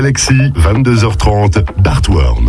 Galaxy, 22h30, Bartward.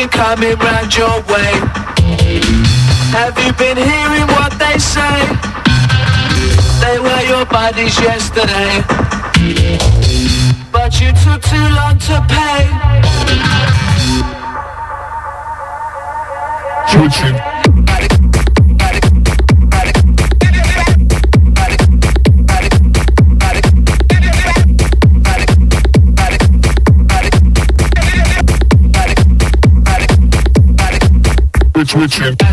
been coming round your way? Have you been hearing what they say? They were your buddies yesterday But you took too long to pay Switching. switching.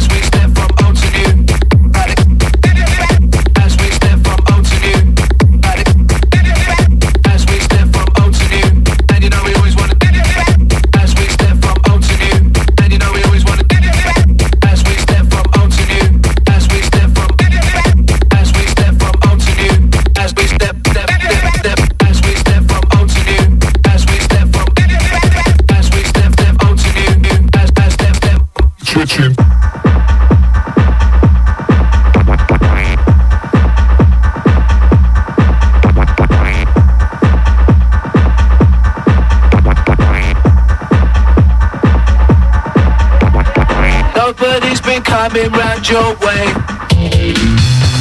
coming round your way.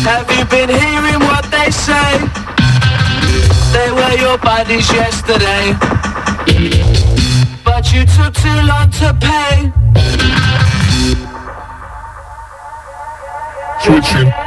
Have you been hearing what they say? They were your buddies yesterday. But you took too long to pay. Switching.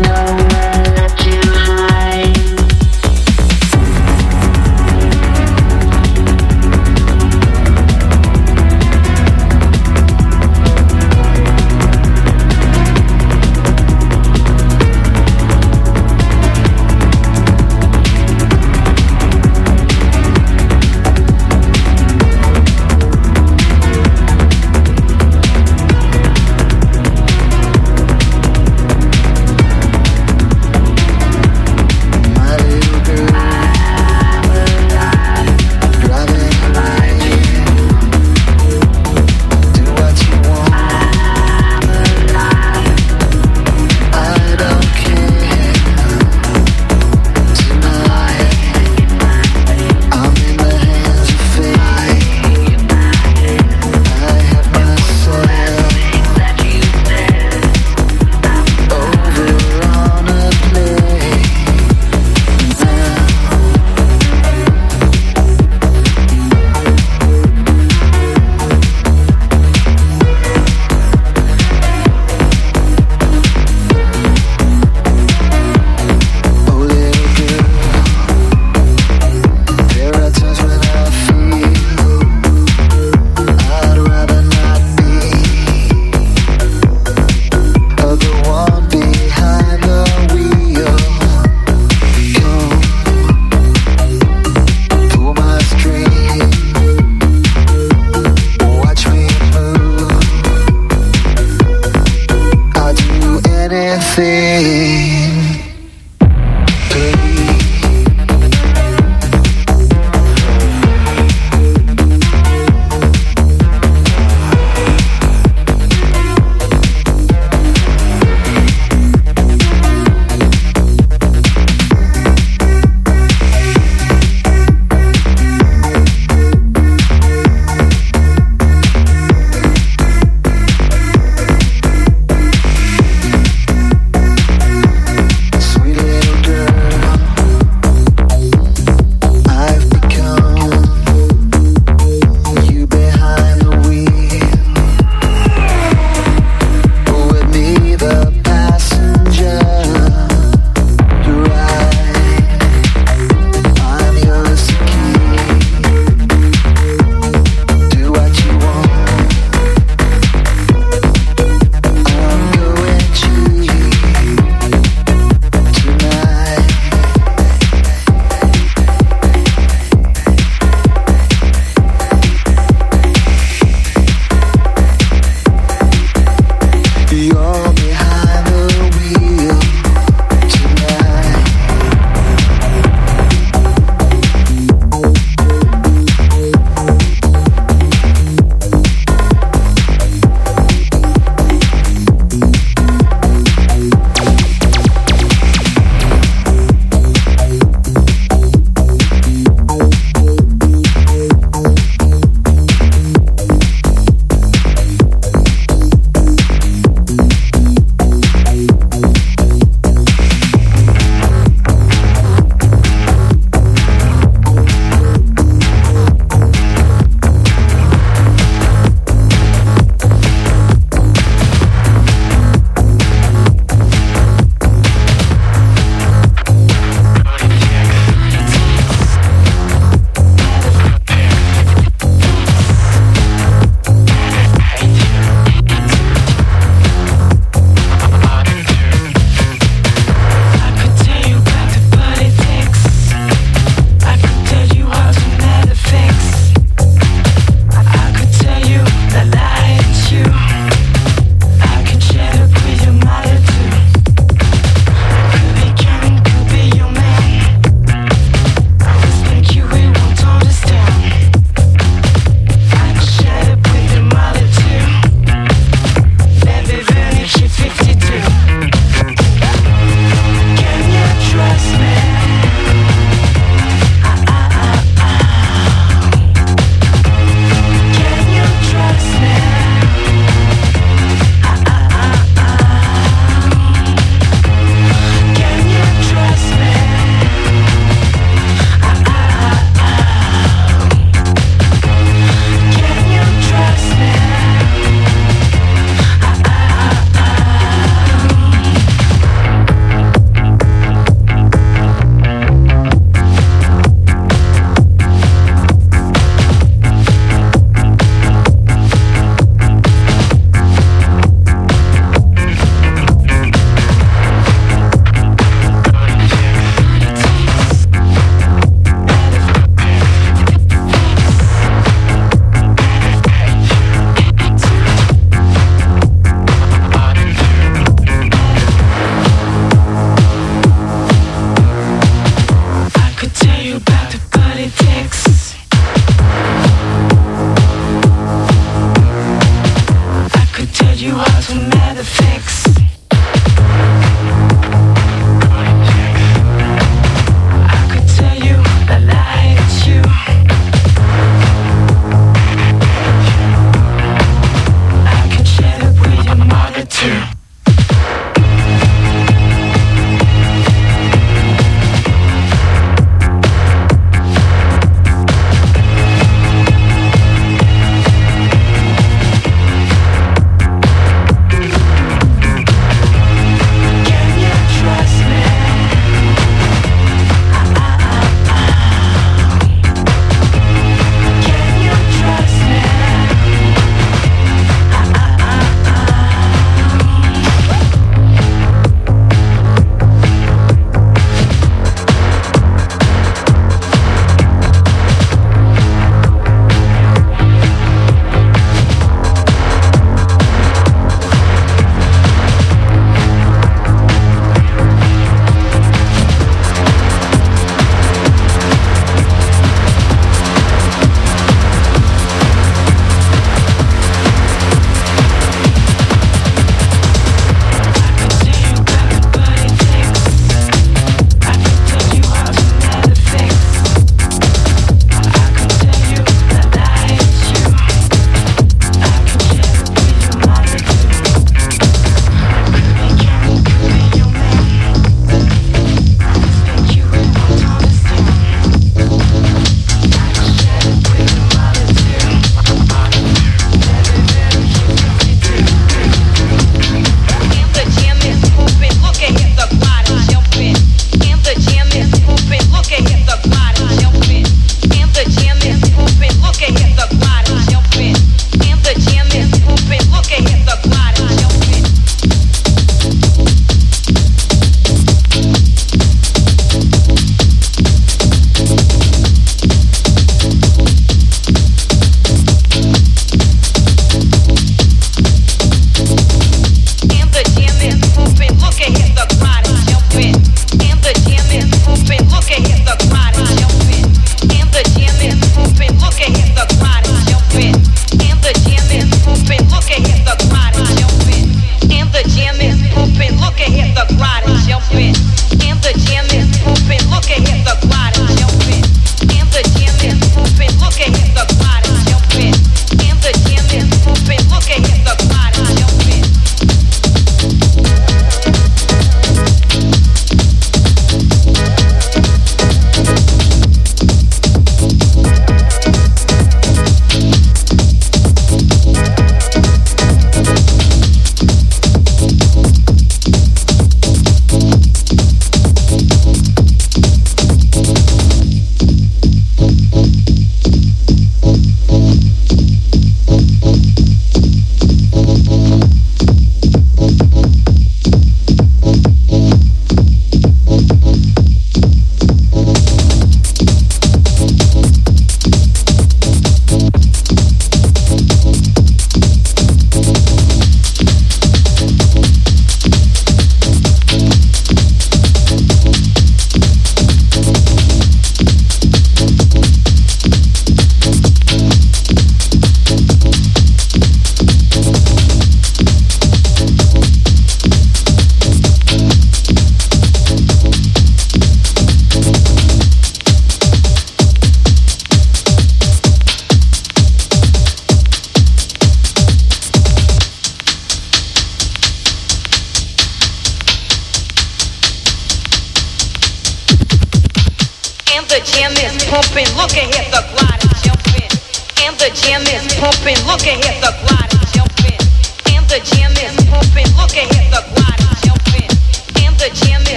no.